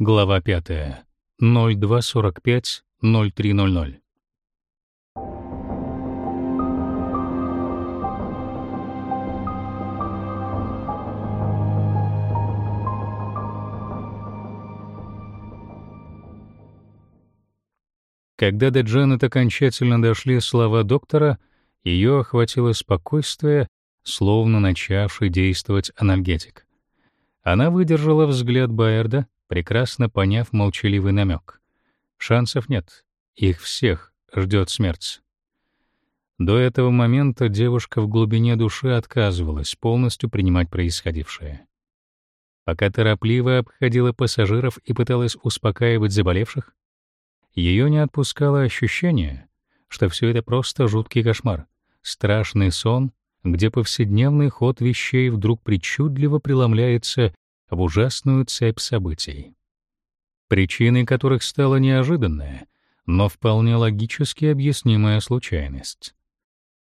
Глава 5. 0245-0300. Когда до Джанет окончательно дошли слова доктора, ее охватило спокойствие, словно начавший действовать анальгетик. Она выдержала взгляд Байерда, прекрасно поняв молчаливый намек. Шансов нет, их всех ждет смерть. До этого момента девушка в глубине души отказывалась полностью принимать происходившее. Пока торопливо обходила пассажиров и пыталась успокаивать заболевших, ее не отпускало ощущение, что все это просто жуткий кошмар, страшный сон, где повседневный ход вещей вдруг причудливо преломляется в ужасную цепь событий, причиной которых стала неожиданная, но вполне логически объяснимая случайность.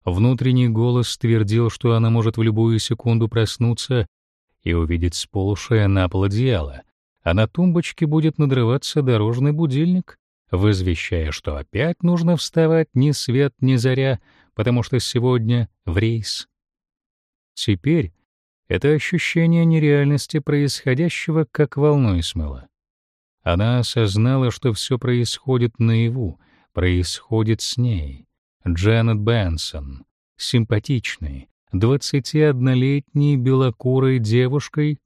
Внутренний голос твердил, что она может в любую секунду проснуться и увидеть сползшее на пол одеяло, а на тумбочке будет надрываться дорожный будильник, возвещая, что опять нужно вставать ни свет ни заря, потому что сегодня в рейс. Теперь это ощущение нереальности происходящего как волной смыло. Она осознала, что все происходит наяву, происходит с ней. Джанет Бенсон, симпатичной, 21-летней белокурой девушкой,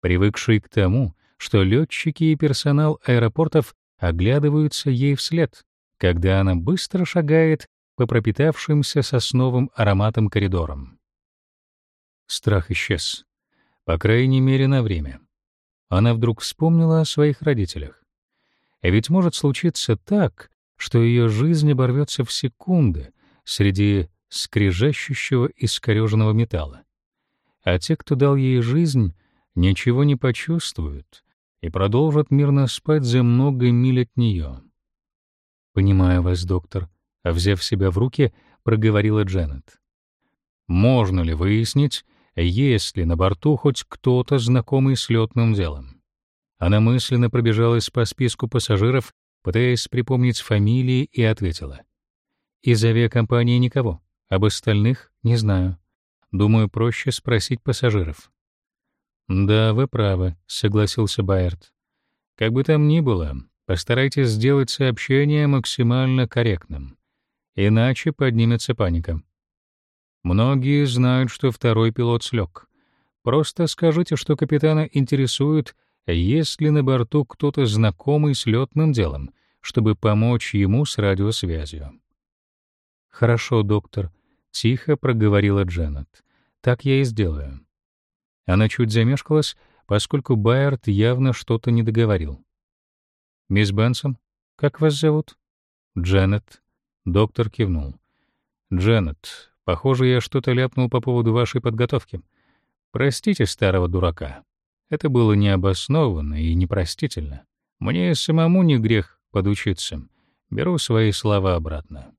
привыкшей к тому, что летчики и персонал аэропортов оглядываются ей вслед, когда она быстро шагает по пропитавшимся сосновым ароматом коридорам. Страх исчез. По крайней мере, на время. Она вдруг вспомнила о своих родителях. Ведь может случиться так, что ее жизнь оборвется в секунды среди скрежещущего искореженного металла. А те, кто дал ей жизнь, ничего не почувствуют и продолжат мирно спать за много миль от нее. «Понимаю вас, доктор», — взяв себя в руки, проговорила Дженнет. «Можно ли выяснить, есть ли на борту хоть кто-то знакомый с летным делом?» Она мысленно пробежалась по списку пассажиров, пытаясь припомнить фамилии, и ответила. «Из авиакомпании никого, об остальных не знаю. Думаю, проще спросить пассажиров». «Да, вы правы», — согласился Байерт. «Как бы там ни было, постарайтесь сделать сообщение максимально корректным, иначе поднимется паника. Многие знают, что второй пилот слег. Просто скажите, что капитана интересует, есть ли на борту кто-то знакомый с летным делом, чтобы помочь ему с радиосвязью». «Хорошо, доктор», — тихо проговорила Дженнет. «Так я и сделаю». Она чуть замешкалась, поскольку Байерт явно что-то не договорил. «Мисс Бенсон, как вас зовут?» «Дженнет». Доктор кивнул. «Дженнет, похоже, я что-то ляпнул по поводу вашей подготовки. Простите старого дурака. Это было необоснованно и непростительно. Мне самому не грех подучиться. Беру свои слова обратно».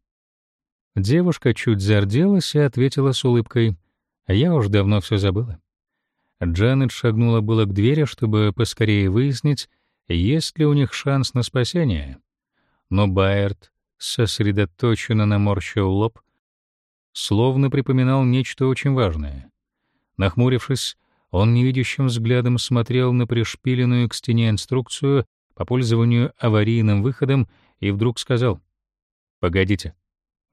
Девушка чуть зарделась и ответила с улыбкой, «А я уж давно все забыла». Джанет шагнула было к двери, чтобы поскорее выяснить, есть ли у них шанс на спасение. Но Байерт сосредоточенно наморщил лоб, словно припоминал нечто очень важное. Нахмурившись, он невидящим взглядом смотрел на пришпиленную к стене инструкцию по пользованию аварийным выходом и вдруг сказал «Погодите».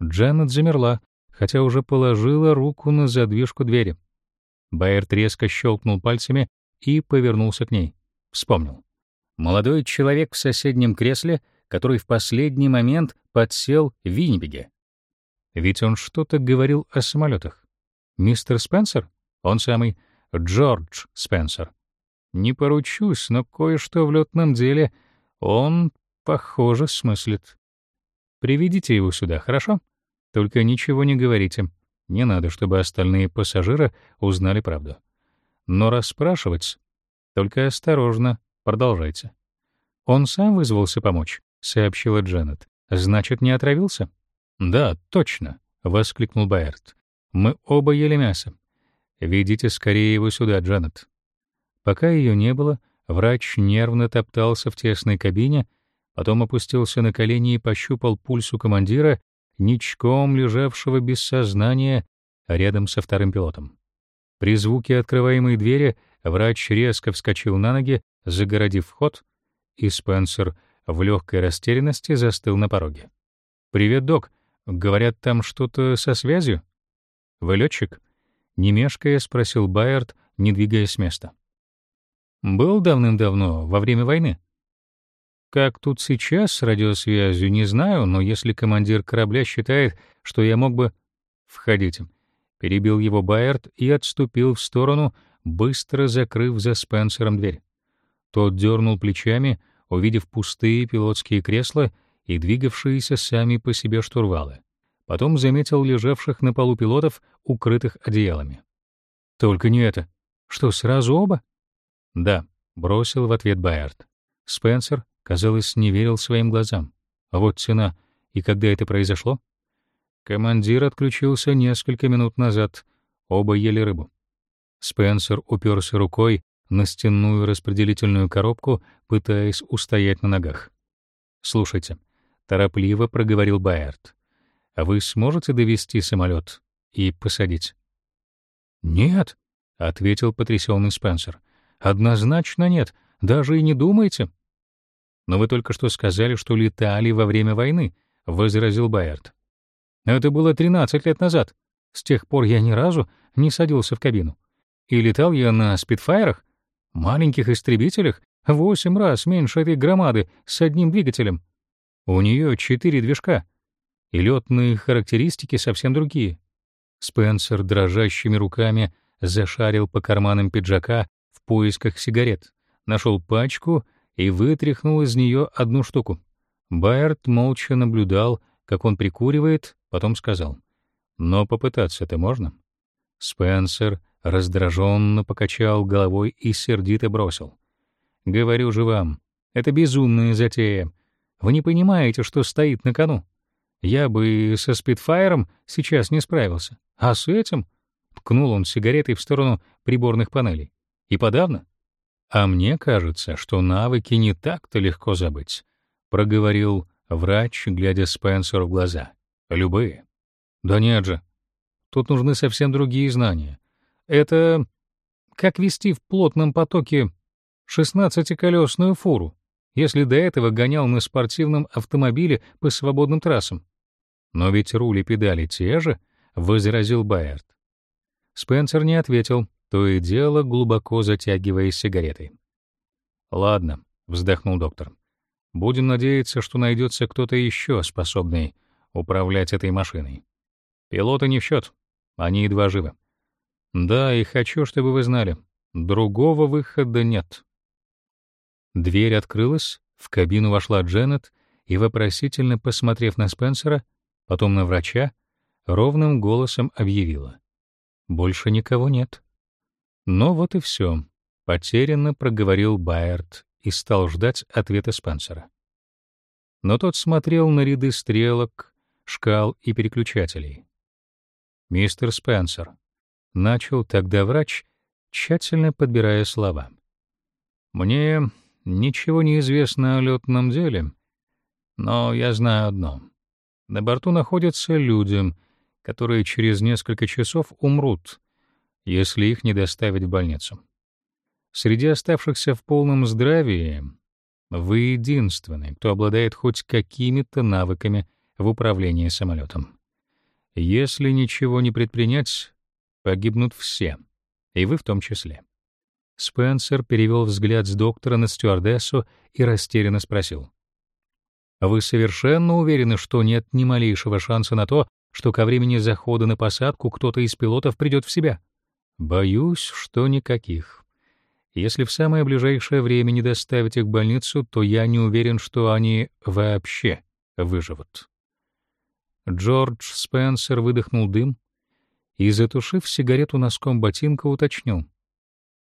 Джанет замерла, хотя уже положила руку на задвижку двери. Байерт резко щелкнул пальцами и повернулся к ней. Вспомнил. Молодой человек в соседнем кресле, который в последний момент подсел в Виннипеге. Ведь он что-то говорил о самолетах. Мистер Спенсер? Он самый. Джордж Спенсер. Не поручусь, но кое-что в летном деле он, похоже, смыслит. Приведите его сюда, хорошо? Только ничего не говорите. Не надо, чтобы остальные пассажиры узнали правду. Но расспрашивать только осторожно, продолжайте. Он сам вызвался помочь, сообщила Дженнет. Значит, не отравился? Да, точно, воскликнул Байерт. Мы оба ели мясо. Ведите скорее его сюда, Дженнет. Пока ее не было, Врач нервно топтался в тесной кабине, потом опустился на колени и пощупал пульс у командира, ничком лежавшего без сознания рядом со вторым пилотом. При звуке открываемой двери врач резко вскочил на ноги, загородив вход, и Спенсер в легкой растерянности застыл на пороге. «Привет, док. Говорят, там что-то со связью?» «Вы летчик?» — не мешкая спросил Байерт, не двигаясь с места. Был давным-давно, во время войны. Как тут сейчас с радиосвязью, не знаю, но если командир корабля считает, что я мог бы... Входите. Перебил его Байерт и отступил в сторону, быстро закрыв за Спенсером дверь. Тот дернул плечами, увидев пустые пилотские кресла и двигавшиеся сами по себе штурвалы. Потом заметил лежавших на полу пилотов, укрытых одеялами. «Только не это. Что, сразу оба?» «Да», — бросил в ответ Байерт. Спенсер, казалось, не верил своим глазам. А вот цена. И когда это произошло? Командир отключился несколько минут назад. Оба ели рыбу. Спенсер уперся рукой на стенную распределительную коробку, пытаясь устоять на ногах. «Слушайте», — торопливо проговорил Байерт, — «а вы сможете довести самолет и посадить?» «Нет», — ответил потрясенный Спенсер. Однозначно нет, даже и не думайте. Но вы только что сказали, что летали во время войны, возразил Байерт. Это было 13 лет назад. С тех пор я ни разу не садился в кабину. И летал я на спидфайрах, маленьких истребителях, восемь раз меньше этой громады с одним двигателем. У нее четыре движка, и летные характеристики совсем другие. Спенсер дрожащими руками зашарил по карманам пиджака, поисках сигарет, нашел пачку и вытряхнул из нее одну штуку. Байерт молча наблюдал, как он прикуривает, потом сказал: "Но попытаться-то можно?" Спенсер раздраженно покачал головой и сердито бросил: "Говорю же вам, это безумная затея. Вы не понимаете, что стоит на кону. Я бы со спидфайером сейчас не справился, а с этим ткнул он сигаретой в сторону приборных панелей. И подавно. А мне кажется, что навыки не так-то легко забыть, проговорил врач, глядя Спенсеру в глаза. Любые. Да нет же. Тут нужны совсем другие знания. Это как вести в плотном потоке шестнадцатиколесную фуру, если до этого гонял на спортивном автомобиле по свободным трассам. Но ведь руль и педали те же, возразил Байерт. Спенсер не ответил, то и дело глубоко затягиваясь сигаретой. «Ладно», — вздохнул доктор. «Будем надеяться, что найдется кто-то еще способный управлять этой машиной. Пилоты не в счет, они едва живы. Да, и хочу, чтобы вы знали, другого выхода нет». Дверь открылась, в кабину вошла Дженнет и, вопросительно посмотрев на Спенсера, потом на врача, ровным голосом объявила. «Больше никого нет». Но вот и все. Потерянно проговорил Байерт и стал ждать ответа Спенсера. Но тот смотрел на ряды стрелок, шкал и переключателей. «Мистер Спенсер», — начал тогда врач, тщательно подбирая слова. «Мне ничего не известно о летном деле, но я знаю одно. На борту находятся люди, которые через несколько часов умрут, если их не доставить в больницу. Среди оставшихся в полном здравии вы единственный, кто обладает хоть какими-то навыками в управлении самолетом. Если ничего не предпринять, погибнут все, и вы в том числе. Спенсер перевел взгляд с доктора на стюардессу и растерянно спросил: "Вы совершенно уверены, что нет ни малейшего шанса на то, что ко времени захода на посадку кто-то из пилотов придет в себя?" Боюсь, что никаких. Если в самое ближайшее время не доставить их в больницу, то я не уверен, что они вообще выживут. Джордж Спенсер выдохнул дым и, затушив сигарету носком ботинка, уточнил.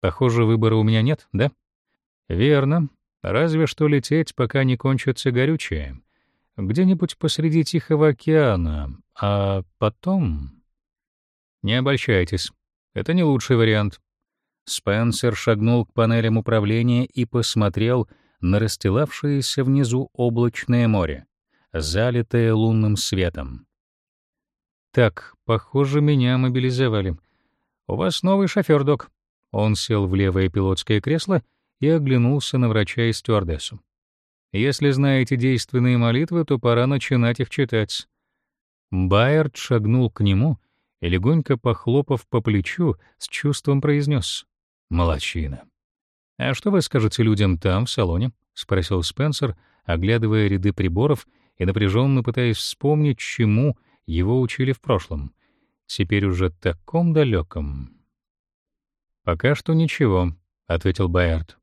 «Похоже, выбора у меня нет, да?» «Верно. Разве что лететь, пока не кончится горючее. Где-нибудь посреди Тихого океана. А потом...» «Не обольщайтесь. Это не лучший вариант. Спенсер шагнул к панелям управления и посмотрел на расстилавшееся внизу облачное море, залитое лунным светом. «Так, похоже, меня мобилизовали. У вас новый шофер, док». Он сел в левое пилотское кресло и оглянулся на врача и стюардессу. «Если знаете действенные молитвы, то пора начинать их читать». Байерд шагнул к нему и, легонько похлопав по плечу, с чувством произнес: Молодчина. А что вы скажете людям там, в салоне? спросил Спенсер, оглядывая ряды приборов и напряженно пытаясь вспомнить, чему его учили в прошлом, теперь уже таком далеком. Пока что ничего, ответил Байерд.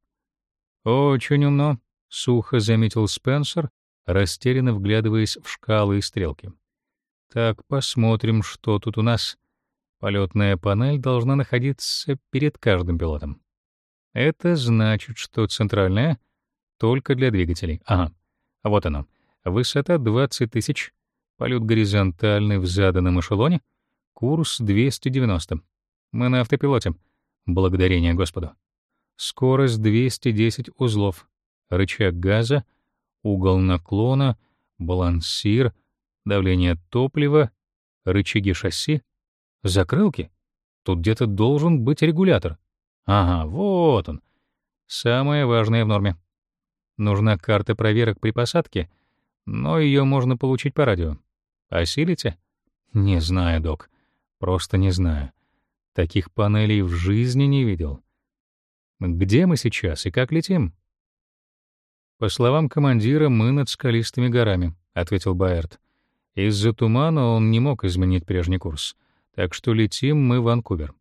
Очень умно, сухо заметил Спенсер, растерянно вглядываясь в шкалы и стрелки. Так, посмотрим, что тут у нас. Полетная панель должна находиться перед каждым пилотом. Это значит, что центральная только для двигателей. Ага, вот оно. Высота 20 тысяч, полет горизонтальный в заданном эшелоне, курс 290. Мы на автопилоте. Благодарение Господу. Скорость 210 узлов, рычаг газа, угол наклона, балансир, давление топлива, рычаги шасси — Закрылки? Тут где-то должен быть регулятор. Ага, вот он. Самое важное в норме. Нужна карта проверок при посадке, но ее можно получить по радио. Осилите? Не знаю, док. Просто не знаю. Таких панелей в жизни не видел. Где мы сейчас и как летим? По словам командира, мы над скалистыми горами, ответил Байерт. Из-за тумана он не мог изменить прежний курс. Так что летим мы в Ванкувер.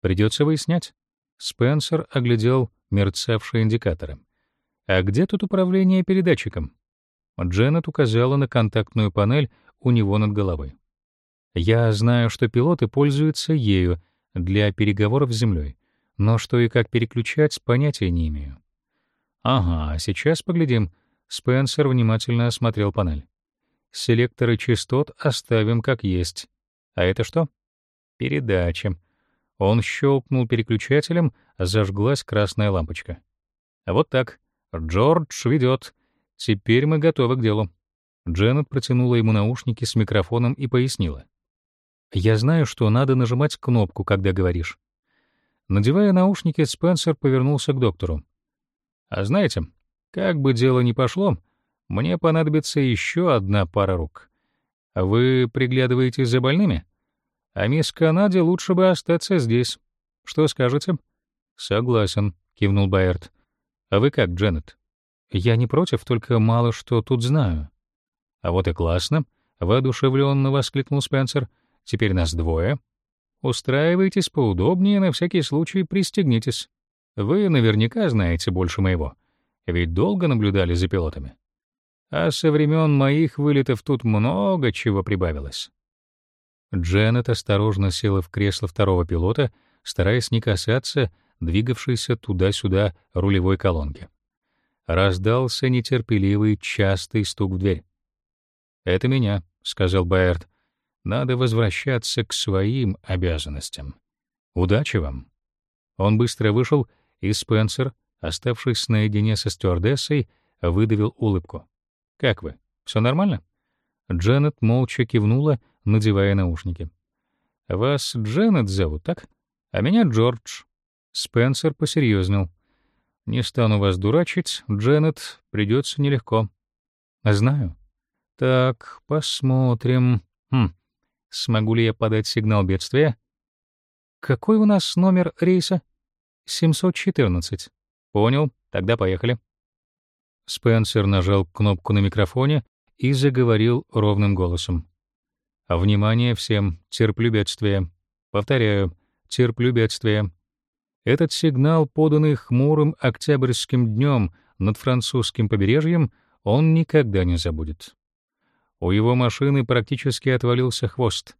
Придется выяснять. Спенсер оглядел мерцавшие индикаторы. А где тут управление передатчиком? Дженнет указала на контактную панель у него над головой. Я знаю, что пилоты пользуются ею для переговоров с землей, но что и как переключать, понятия не имею. Ага, сейчас поглядим. Спенсер внимательно осмотрел панель. Селекторы частот оставим как есть. А это что? Передача. Он щелкнул переключателем, зажглась красная лампочка. А вот так. Джордж ведет. Теперь мы готовы к делу. Дженнет протянула ему наушники с микрофоном и пояснила. «Я знаю, что надо нажимать кнопку, когда говоришь». Надевая наушники, Спенсер повернулся к доктору. «А знаете, как бы дело ни пошло, мне понадобится еще одна пара рук. Вы приглядываете за больными? А мисс Канаде лучше бы остаться здесь. Что скажете? Согласен, кивнул Байерт. А вы как, Дженнет? Я не против, только мало что тут знаю. А вот и классно, воодушевленно воскликнул Спенсер. Теперь нас двое. Устраивайтесь поудобнее, на всякий случай пристегнитесь. Вы наверняка знаете больше моего, ведь долго наблюдали за пилотами а со времен моих вылетов тут много чего прибавилось. Дженнет осторожно села в кресло второго пилота, стараясь не касаться двигавшейся туда-сюда рулевой колонки. Раздался нетерпеливый частый стук в дверь. «Это меня», — сказал Байерт. «Надо возвращаться к своим обязанностям. Удачи вам». Он быстро вышел, и Спенсер, оставшись наедине со стюардессой, выдавил улыбку. Как вы? Все нормально?» Дженнет молча кивнула, надевая наушники. «Вас Дженнет зовут, так? А меня Джордж». Спенсер посерьезнел. «Не стану вас дурачить, Дженнет, придется нелегко». «Знаю». «Так, посмотрим. Хм, смогу ли я подать сигнал бедствия?» «Какой у нас номер рейса?» «714». «Понял, тогда поехали». Спенсер нажал кнопку на микрофоне и заговорил ровным голосом. «Внимание всем! Терплю бедствие. Повторяю, терплю бедствие. Этот сигнал, поданный хмурым октябрьским днем над французским побережьем, он никогда не забудет. У его машины практически отвалился хвост,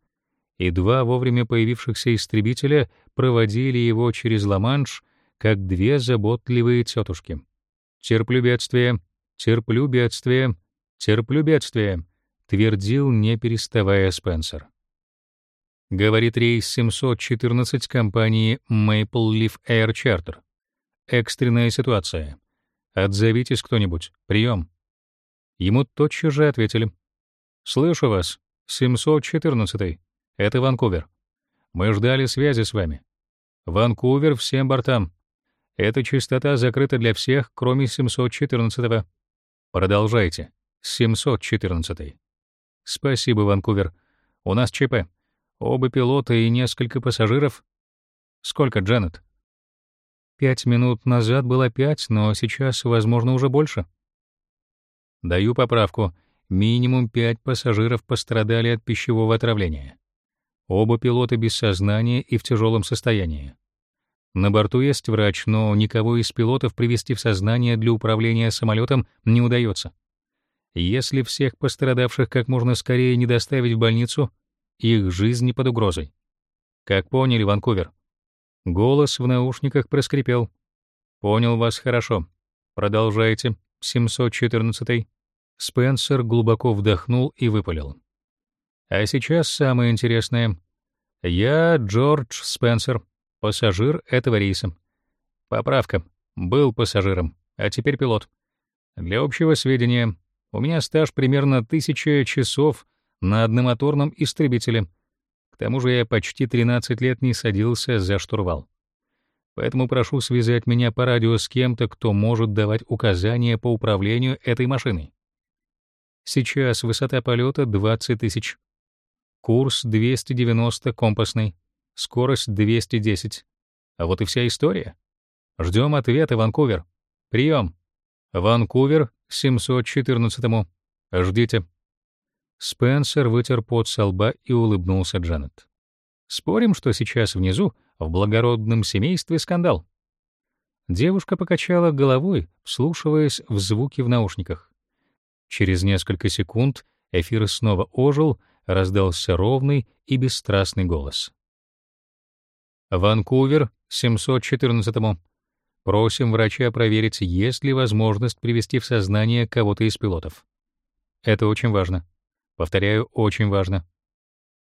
и два вовремя появившихся истребителя проводили его через Ла-Манш, как две заботливые тетушки. Терплю бедствие, терплю бедствие, терплю бедствие, твердил, не переставая Спенсер. Говорит рейс 714 компании Maple Leaf Air Charter. Экстренная ситуация. Отзовитесь кто-нибудь. Прием. Ему тотчас же ответили. Слышу вас. 714. Это Ванкувер. Мы ждали связи с вами. Ванкувер всем бортам. Эта частота закрыта для всех, кроме 714-го. Продолжайте. 714. Спасибо, Ванкувер. У нас ЧП. Оба пилота и несколько пассажиров. Сколько, Джанет? Пять минут назад было пять, но сейчас, возможно, уже больше. Даю поправку. Минимум пять пассажиров пострадали от пищевого отравления. Оба пилота без сознания и в тяжелом состоянии. На борту есть врач, но никого из пилотов привести в сознание для управления самолетом не удается. Если всех пострадавших как можно скорее не доставить в больницу, их жизни под угрозой. Как поняли, Ванкувер? Голос в наушниках проскрипел. Понял вас хорошо. Продолжайте. 714. Спенсер глубоко вдохнул и выпалил. А сейчас самое интересное. Я Джордж Спенсер, пассажир этого рейса. Поправка. Был пассажиром, а теперь пилот. Для общего сведения, у меня стаж примерно тысяча часов на одномоторном истребителе. К тому же я почти 13 лет не садился за штурвал. Поэтому прошу связать меня по радио с кем-то, кто может давать указания по управлению этой машиной. Сейчас высота полета 20 тысяч. Курс 290 компасный, скорость 210. А вот и вся история. Ждем ответа, Ванкувер. Прием. Ванкувер 714-му. Ждите. Спенсер вытер пот со лба и улыбнулся Джанет. «Спорим, что сейчас внизу, в благородном семействе, скандал?» Девушка покачала головой, вслушиваясь в звуки в наушниках. Через несколько секунд эфир снова ожил, раздался ровный и бесстрастный голос. «Ванкувер, 714-му. Просим врача проверить, есть ли возможность привести в сознание кого-то из пилотов. Это очень важно. Повторяю, очень важно.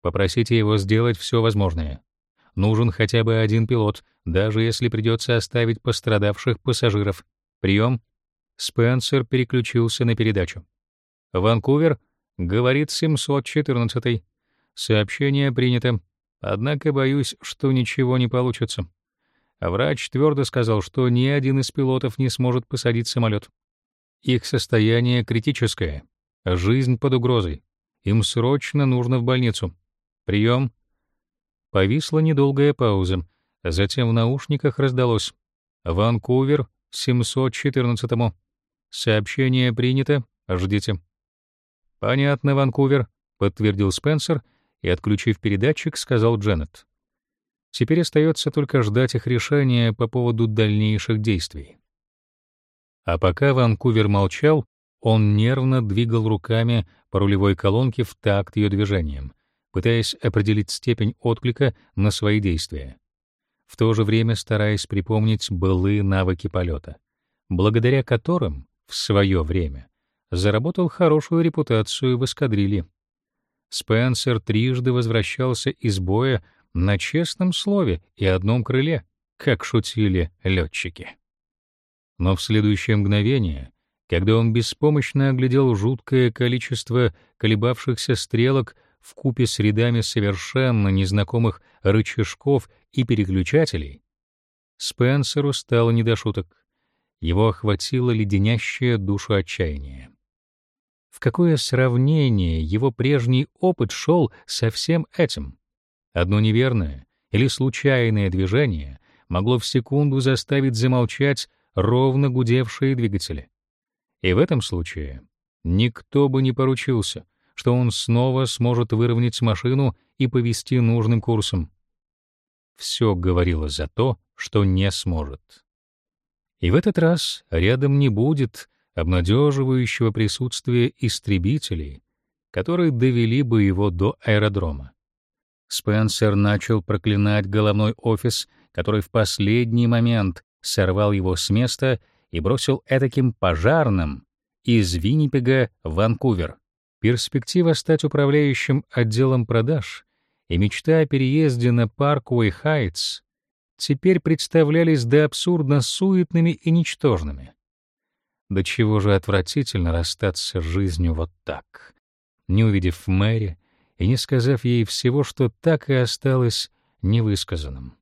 Попросите его сделать все возможное. Нужен хотя бы один пилот, даже если придется оставить пострадавших пассажиров. Прием. Спенсер переключился на передачу. Ванкувер, говорит 714. Сообщение принято. Однако боюсь, что ничего не получится. врач твердо сказал, что ни один из пилотов не сможет посадить самолет. Их состояние критическое. Жизнь под угрозой. Им срочно нужно в больницу. Прием. Повисла недолгая пауза. Затем в наушниках раздалось: Ванкувер 714-му. Сообщение принято. Ждите. Понятно, Ванкувер, подтвердил Спенсер и, отключив передатчик, сказал Дженнет. Теперь остается только ждать их решения по поводу дальнейших действий. А пока Ванкувер молчал, он нервно двигал руками по рулевой колонке в такт ее движением, пытаясь определить степень отклика на свои действия. В то же время стараясь припомнить былые навыки полета, благодаря которым в свое время заработал хорошую репутацию в эскадрилье. Спенсер трижды возвращался из боя на честном слове и одном крыле, как шутили летчики. Но в следующее мгновение когда он беспомощно оглядел жуткое количество колебавшихся стрелок в купе с рядами совершенно незнакомых рычажков и переключателей, Спенсеру стало не до шуток. Его охватило леденящее душу отчаяние. В какое сравнение его прежний опыт шел со всем этим? Одно неверное или случайное движение могло в секунду заставить замолчать ровно гудевшие двигатели. И в этом случае никто бы не поручился, что он снова сможет выровнять машину и повести нужным курсом. Все говорило за то, что не сможет. И в этот раз рядом не будет обнадеживающего присутствия истребителей, которые довели бы его до аэродрома. Спенсер начал проклинать головной офис, который в последний момент сорвал его с места и бросил этаким пожарным из Виннипега в Ванкувер. Перспектива стать управляющим отделом продаж и мечта о переезде на Парквей Хайтс теперь представлялись до абсурдно суетными и ничтожными. До чего же отвратительно расстаться с жизнью вот так, не увидев Мэри и не сказав ей всего, что так и осталось невысказанным.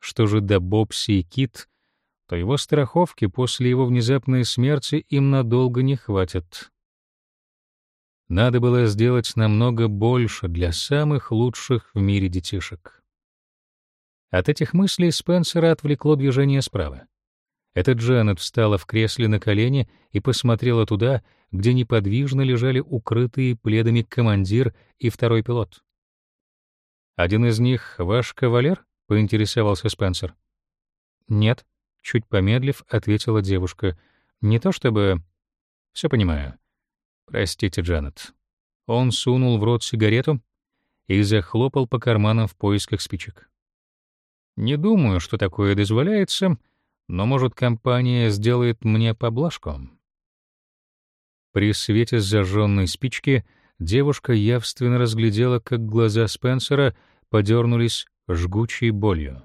Что же до Бобси и Кит, то его страховки после его внезапной смерти им надолго не хватит. Надо было сделать намного больше для самых лучших в мире детишек. От этих мыслей Спенсера отвлекло движение справа. Эта Джанет встала в кресле на колени и посмотрела туда, где неподвижно лежали укрытые пледами командир и второй пилот. «Один из них — ваш кавалер?» — поинтересовался Спенсер. «Нет», — чуть помедлив, ответила девушка. «Не то чтобы...» «Все понимаю. Простите, Джанет». Он сунул в рот сигарету и захлопал по карманам в поисках спичек. «Не думаю, что такое дозволяется, но, может, компания сделает мне поблажку?» При свете зажженной спички девушка явственно разглядела, как глаза Спенсера подернулись жгучей болью.